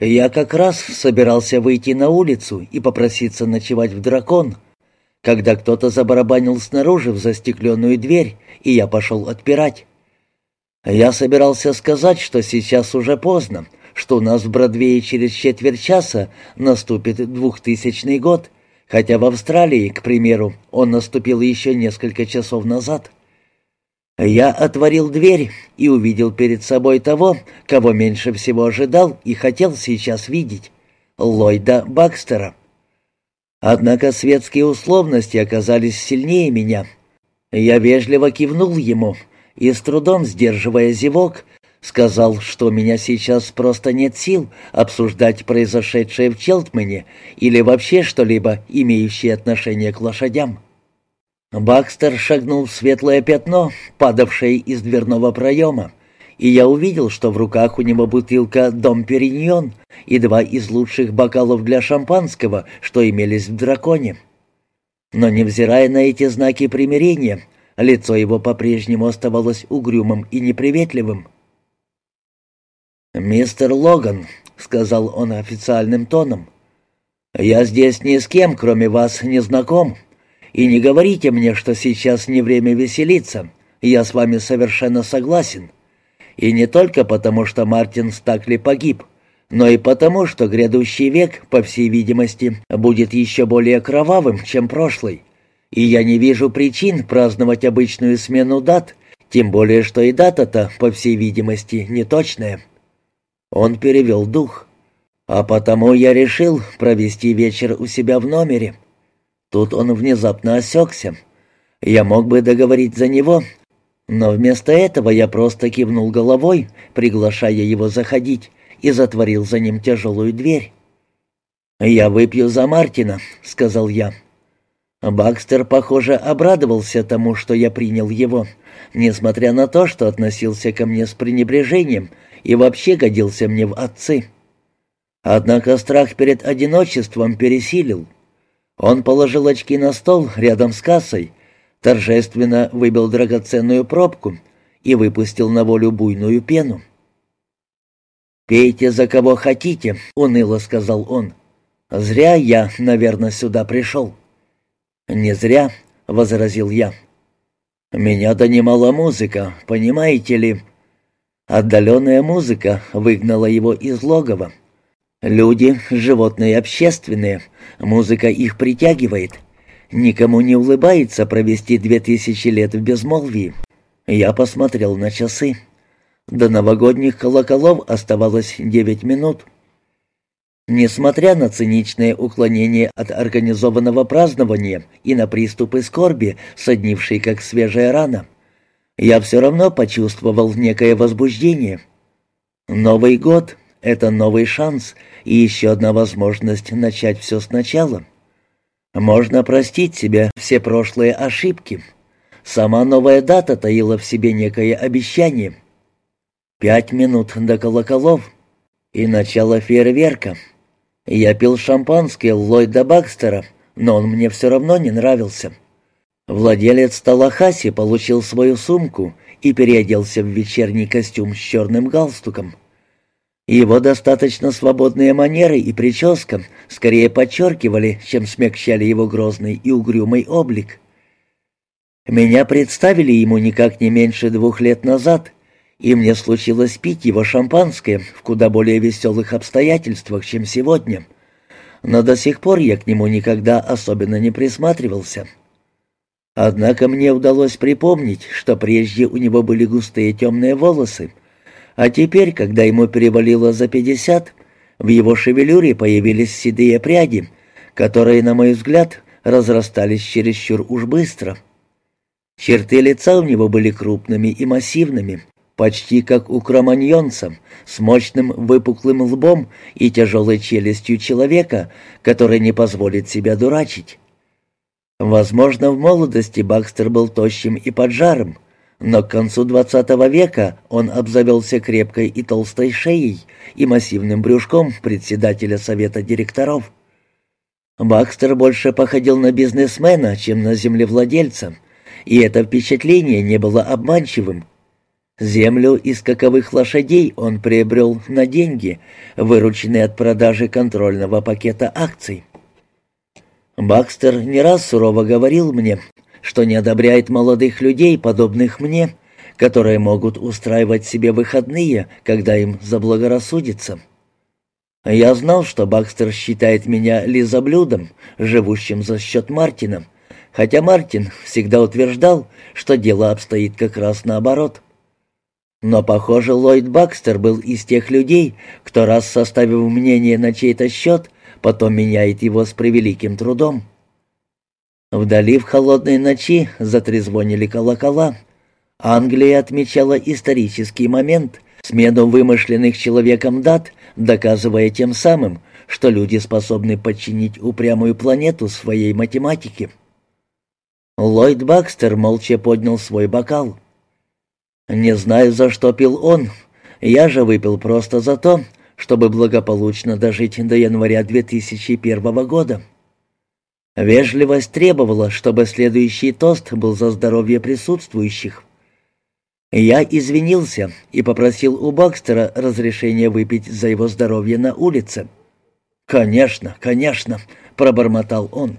Я как раз собирался выйти на улицу и попроситься ночевать в «Дракон», когда кто-то забарабанил снаружи в застекленную дверь, и я пошел отпирать. Я собирался сказать, что сейчас уже поздно, что у нас в Бродвее через четверть часа наступит двухтысячный год, хотя в Австралии, к примеру, он наступил еще несколько часов назад. Я отворил дверь и увидел перед собой того, кого меньше всего ожидал и хотел сейчас видеть — Ллойда Бакстера. Однако светские условности оказались сильнее меня. Я вежливо кивнул ему и, с трудом сдерживая зевок, сказал, что у меня сейчас просто нет сил обсуждать произошедшее в Челтмане или вообще что-либо, имеющее отношение к лошадям. Бакстер шагнул в светлое пятно, падавшее из дверного проема, и я увидел, что в руках у него бутылка «Дом Периньон» и два из лучших бокалов для шампанского, что имелись в «Драконе». Но, невзирая на эти знаки примирения, лицо его по-прежнему оставалось угрюмым и неприветливым. «Мистер Логан», — сказал он официальным тоном, — «я здесь ни с кем, кроме вас, не знаком, и не говорите мне, что сейчас не время веселиться, я с вами совершенно согласен». И не только потому, что Мартин Стакли погиб, но и потому, что грядущий век, по всей видимости, будет еще более кровавым, чем прошлый. И я не вижу причин праздновать обычную смену дат, тем более, что и дата-то, по всей видимости, неточная. Он перевел дух. А потому я решил провести вечер у себя в номере. Тут он внезапно осекся. Я мог бы договорить за него, но вместо этого я просто кивнул головой, приглашая его заходить, и затворил за ним тяжелую дверь. «Я выпью за Мартина», — сказал я. Бакстер, похоже, обрадовался тому, что я принял его, несмотря на то, что относился ко мне с пренебрежением и вообще годился мне в отцы. Однако страх перед одиночеством пересилил. Он положил очки на стол рядом с кассой, торжественно выбил драгоценную пробку и выпустил на волю буйную пену. «Пейте за кого хотите», — уныло сказал он. «Зря я, наверное, сюда пришел». «Не зря», — возразил я. «Меня донимала музыка, понимаете ли?» Отдаленная музыка выгнала его из логова. Люди — животные общественные, музыка их притягивает — Никому не улыбается провести две тысячи лет в безмолвии. Я посмотрел на часы. До новогодних колоколов оставалось девять минут. Несмотря на циничное уклонение от организованного празднования и на приступы скорби, соднившие как свежая рана, я все равно почувствовал некое возбуждение. Новый год — это новый шанс и еще одна возможность начать все сначала. Можно простить себе все прошлые ошибки. Сама новая дата таила в себе некое обещание. Пять минут до колоколов и начало фейерверка. Я пил шампанское Ллойда Бакстера, но он мне все равно не нравился. Владелец Талахаси получил свою сумку и переоделся в вечерний костюм с черным галстуком. Его достаточно свободные манеры и прическа скорее подчеркивали, чем смягчали его грозный и угрюмый облик. Меня представили ему никак не меньше двух лет назад, и мне случилось пить его шампанское в куда более веселых обстоятельствах, чем сегодня. Но до сих пор я к нему никогда особенно не присматривался. Однако мне удалось припомнить, что прежде у него были густые темные волосы, а теперь, когда ему перевалило за пятьдесят, в его шевелюре появились седые пряди, которые, на мой взгляд, разрастались чересчур уж быстро. Черты лица у него были крупными и массивными, почти как у кроманьонца, с мощным выпуклым лбом и тяжелой челюстью человека, который не позволит себя дурачить. Возможно, в молодости Бакстер был тощим и поджаром, но к концу XX века он обзавелся крепкой и толстой шеей и массивным брюшком председателя совета директоров. Бакстер больше походил на бизнесмена, чем на землевладельца, и это впечатление не было обманчивым. Землю и скаковых лошадей он приобрел на деньги, вырученные от продажи контрольного пакета акций. Бакстер не раз сурово говорил мне, что не одобряет молодых людей, подобных мне, которые могут устраивать себе выходные, когда им заблагорассудится. Я знал, что Бакстер считает меня лизоблюдом, живущим за счет Мартина, хотя Мартин всегда утверждал, что дело обстоит как раз наоборот. Но, похоже, Ллойд Бакстер был из тех людей, кто раз составив мнение на чей-то счет, потом меняет его с превеликим трудом. Вдали в холодной ночи затрезвонили колокола. Англия отмечала исторический момент, смену вымышленных человеком дат, доказывая тем самым, что люди способны подчинить упрямую планету своей математике. Ллойд Бакстер молча поднял свой бокал. Не знаю, за что пил он. Я же выпил просто за то, чтобы благополучно дожить до января 2001 года. Вежливость требовала, чтобы следующий тост был за здоровье присутствующих. Я извинился и попросил у Бакстера разрешения выпить за его здоровье на улице. «Конечно, конечно», — пробормотал он.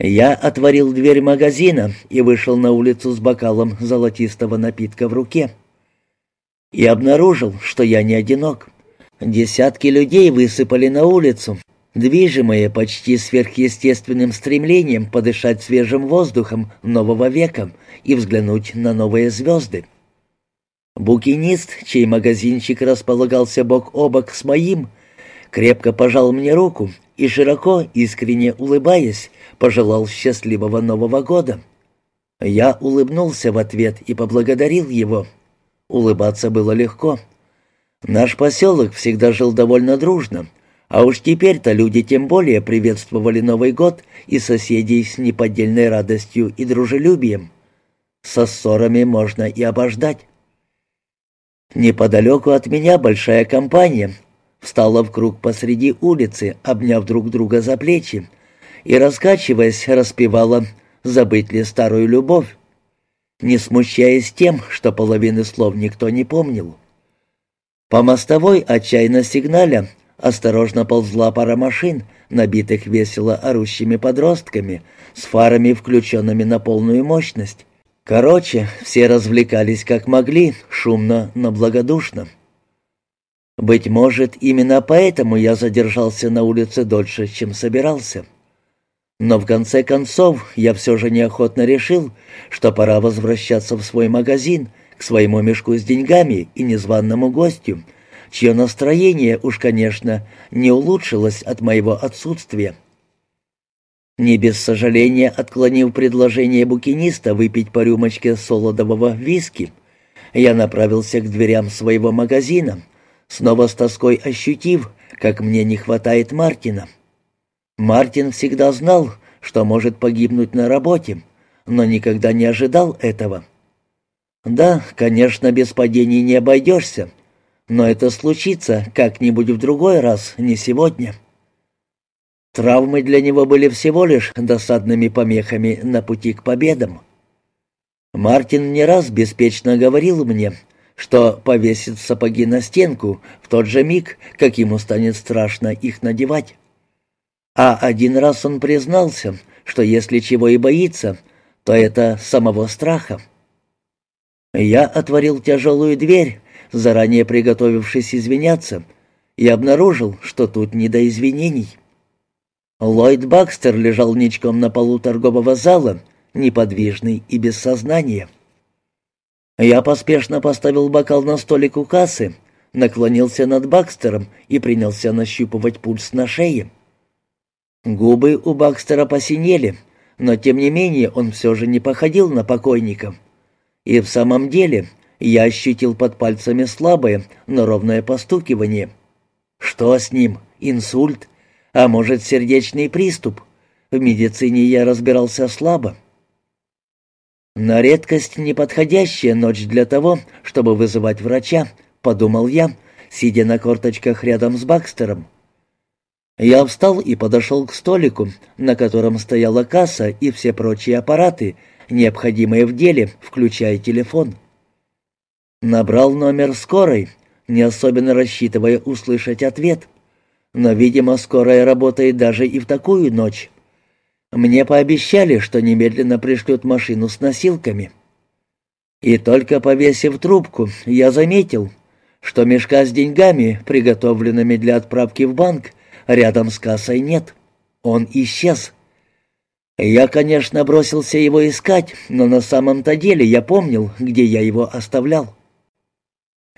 Я отворил дверь магазина и вышел на улицу с бокалом золотистого напитка в руке. И обнаружил, что я не одинок. Десятки людей высыпали на улицу, движимые почти сверхъестественным стремлением подышать свежим воздухом нового века и взглянуть на новые звезды. Букинист, чей магазинчик располагался бок о бок с моим, крепко пожал мне руку и, широко, искренне улыбаясь, пожелал счастливого Нового года. Я улыбнулся в ответ и поблагодарил его. Улыбаться было легко. Наш поселок всегда жил довольно дружно, а уж теперь-то люди тем более приветствовали Новый год и соседей с неподдельной радостью и дружелюбием. Со ссорами можно и обождать. Неподалеку от меня большая компания встала в круг посреди улицы, обняв друг друга за плечи, и, раскачиваясь, распевала «Забыть ли старую любовь?», не смущаясь тем, что половины слов никто не помнил. По мостовой, отчаянно сигналя, осторожно ползла пара машин, набитых весело орущими подростками, с фарами, включенными на полную мощность. Короче, все развлекались как могли, шумно, но благодушно. Быть может, именно поэтому я задержался на улице дольше, чем собирался. Но в конце концов я все же неохотно решил, что пора возвращаться в свой магазин, к своему мешку с деньгами и незваному гостю, чье настроение уж, конечно, не улучшилось от моего отсутствия. Не без сожаления отклонив предложение букиниста выпить по рюмочке солодового виски, я направился к дверям своего магазина, снова с тоской ощутив, как мне не хватает Мартина. Мартин всегда знал, что может погибнуть на работе, но никогда не ожидал этого. Да, конечно, без падений не обойдешься, но это случится как-нибудь в другой раз, не сегодня. Травмы для него были всего лишь досадными помехами на пути к победам. Мартин не раз беспечно говорил мне, что повесит сапоги на стенку в тот же миг, как ему станет страшно их надевать. А один раз он признался, что если чего и боится, то это самого страха. Я отворил тяжелую дверь, заранее приготовившись извиняться, и обнаружил, что тут не до извинений. Ллойд Бакстер лежал ничком на полу торгового зала, неподвижный и без сознания. Я поспешно поставил бокал на столик у кассы, наклонился над Бакстером и принялся нащупывать пульс на шее. Губы у Бакстера посинели, но тем не менее он все же не походил на покойника. И в самом деле я ощутил под пальцами слабое, но ровное постукивание. Что с ним? Инсульт? А может, сердечный приступ? В медицине я разбирался слабо. На редкость неподходящая ночь для того, чтобы вызывать врача, подумал я, сидя на корточках рядом с Бакстером. Я встал и подошел к столику, на котором стояла касса и все прочие аппараты, необходимые в деле, включая телефон. Набрал номер скорой, не особенно рассчитывая услышать ответ. Но, видимо, скорая работает даже и в такую ночь. Мне пообещали, что немедленно пришлют машину с носилками. И только повесив трубку, я заметил, что мешка с деньгами, приготовленными для отправки в банк, рядом с кассой нет. Он исчез. Я, конечно, бросился его искать, но на самом-то деле я помнил, где я его оставлял.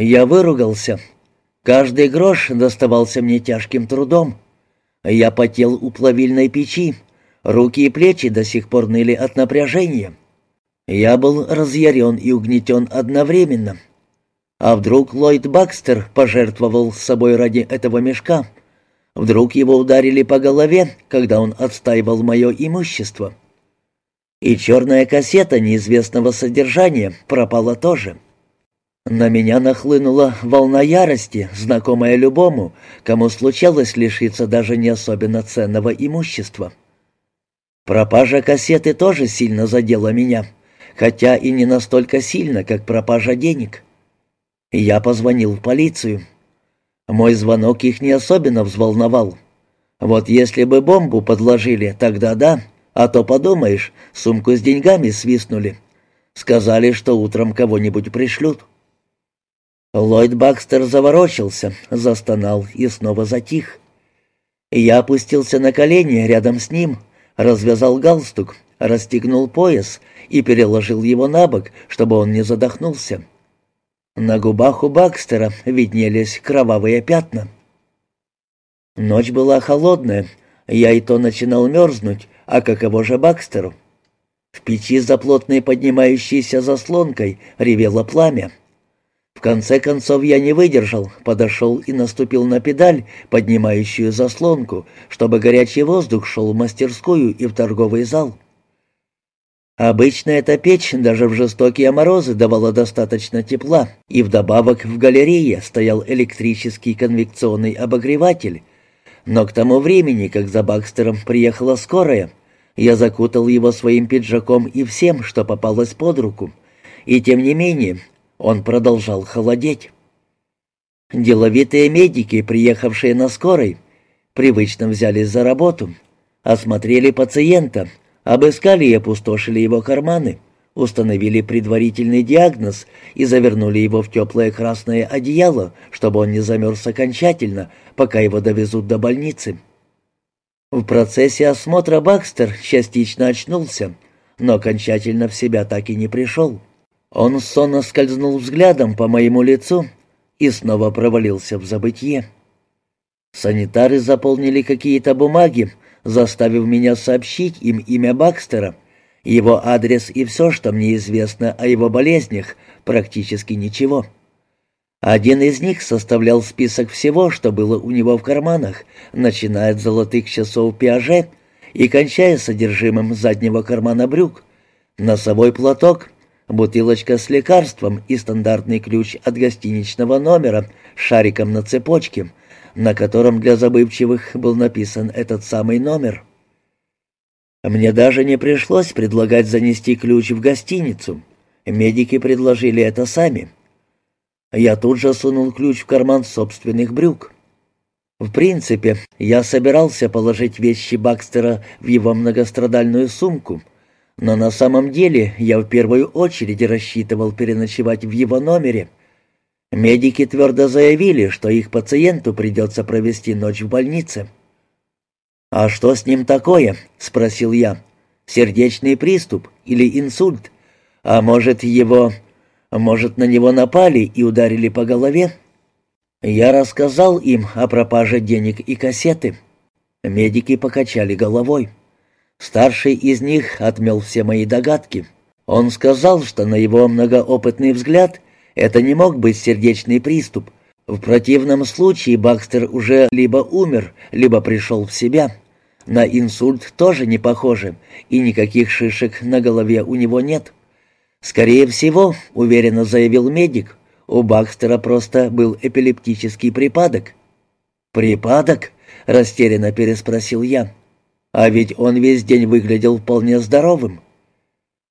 Я выругался. Каждый грош доставался мне тяжким трудом. Я потел у плавильной печи, руки и плечи до сих пор ныли от напряжения. Я был разъярен и угнетен одновременно. А вдруг Ллойд Бакстер пожертвовал собой ради этого мешка? Вдруг его ударили по голове, когда он отстаивал мое имущество? И черная кассета неизвестного содержания пропала тоже. — на меня нахлынула волна ярости, знакомая любому, кому случалось лишиться даже не особенно ценного имущества. Пропажа кассеты тоже сильно задела меня, хотя и не настолько сильно, как пропажа денег. Я позвонил в полицию. Мой звонок их не особенно взволновал. Вот если бы бомбу подложили, тогда да, а то подумаешь, сумку с деньгами свистнули. Сказали, что утром кого-нибудь пришлют. Ллойд Бакстер заворочился, застонал и снова затих. Я опустился на колени рядом с ним, развязал галстук, расстегнул пояс и переложил его на бок, чтобы он не задохнулся. На губах у Бакстера виднелись кровавые пятна. Ночь была холодная, я и то начинал мерзнуть, а каково же Бакстеру? В печи за плотной поднимающейся заслонкой ревело пламя. В конце концов я не выдержал, подошел и наступил на педаль, поднимающую заслонку, чтобы горячий воздух шел в мастерскую и в торговый зал. Обычно эта печь даже в жестокие морозы давала достаточно тепла, и вдобавок в галерее стоял электрический конвекционный обогреватель. Но к тому времени, как за Бакстером приехала скорая, я закутал его своим пиджаком и всем, что попалось под руку. И тем не менее, он продолжал холодеть. Деловитые медики, приехавшие на скорой, привычно взялись за работу, осмотрели пациента, обыскали и опустошили его карманы, установили предварительный диагноз и завернули его в теплое красное одеяло, чтобы он не замерз окончательно, пока его довезут до больницы. В процессе осмотра Бакстер частично очнулся, но окончательно в себя так и не пришел. Он сонно скользнул взглядом по моему лицу и снова провалился в забытье. Санитары заполнили какие-то бумаги, заставив меня сообщить им имя Бакстера, его адрес и все, что мне известно о его болезнях, практически ничего. Один из них составлял список всего, что было у него в карманах, начиная от золотых часов Пиаже и кончая содержимым заднего кармана брюк. Носовой платок — бутылочка с лекарством и стандартный ключ от гостиничного номера с шариком на цепочке, на котором для забывчивых был написан этот самый номер. Мне даже не пришлось предлагать занести ключ в гостиницу. Медики предложили это сами. Я тут же сунул ключ в карман собственных брюк. В принципе, я собирался положить вещи Бакстера в его многострадальную сумку — но на самом деле я в первую очередь рассчитывал переночевать в его номере. Медики твердо заявили, что их пациенту придется провести ночь в больнице. «А что с ним такое?» — спросил я. «Сердечный приступ или инсульт? А может, его... Может, на него напали и ударили по голове?» Я рассказал им о пропаже денег и кассеты. Медики покачали головой. Старший из них отмел все мои догадки. Он сказал, что на его многоопытный взгляд это не мог быть сердечный приступ. В противном случае Бакстер уже либо умер, либо пришел в себя. На инсульт тоже не похоже, и никаких шишек на голове у него нет. Скорее всего, уверенно заявил медик, у Бакстера просто был эпилептический припадок. «Припадок?» — растерянно переспросил я. А ведь он весь день выглядел вполне здоровым.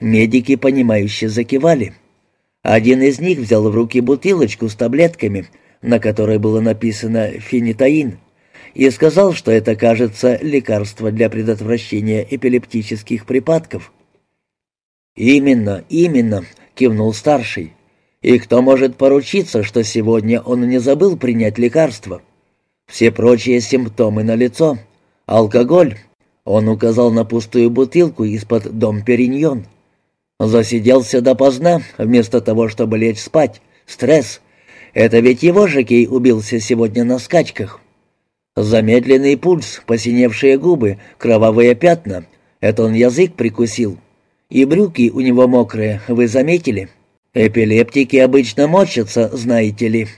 Медики, понимающе закивали. Один из них взял в руки бутылочку с таблетками, на которой было написано «фенитаин», и сказал, что это, кажется, лекарство для предотвращения эпилептических припадков. «Именно, именно», — кивнул старший. «И кто может поручиться, что сегодня он не забыл принять лекарство? Все прочие симптомы налицо. Алкоголь». Он указал на пустую бутылку из-под «Дом Периньон». Засиделся допоздна, вместо того, чтобы лечь спать. Стресс. Это ведь его жокей убился сегодня на скачках. Замедленный пульс, посиневшие губы, кровавые пятна. Это он язык прикусил. И брюки у него мокрые, вы заметили? Эпилептики обычно мочатся, знаете ли.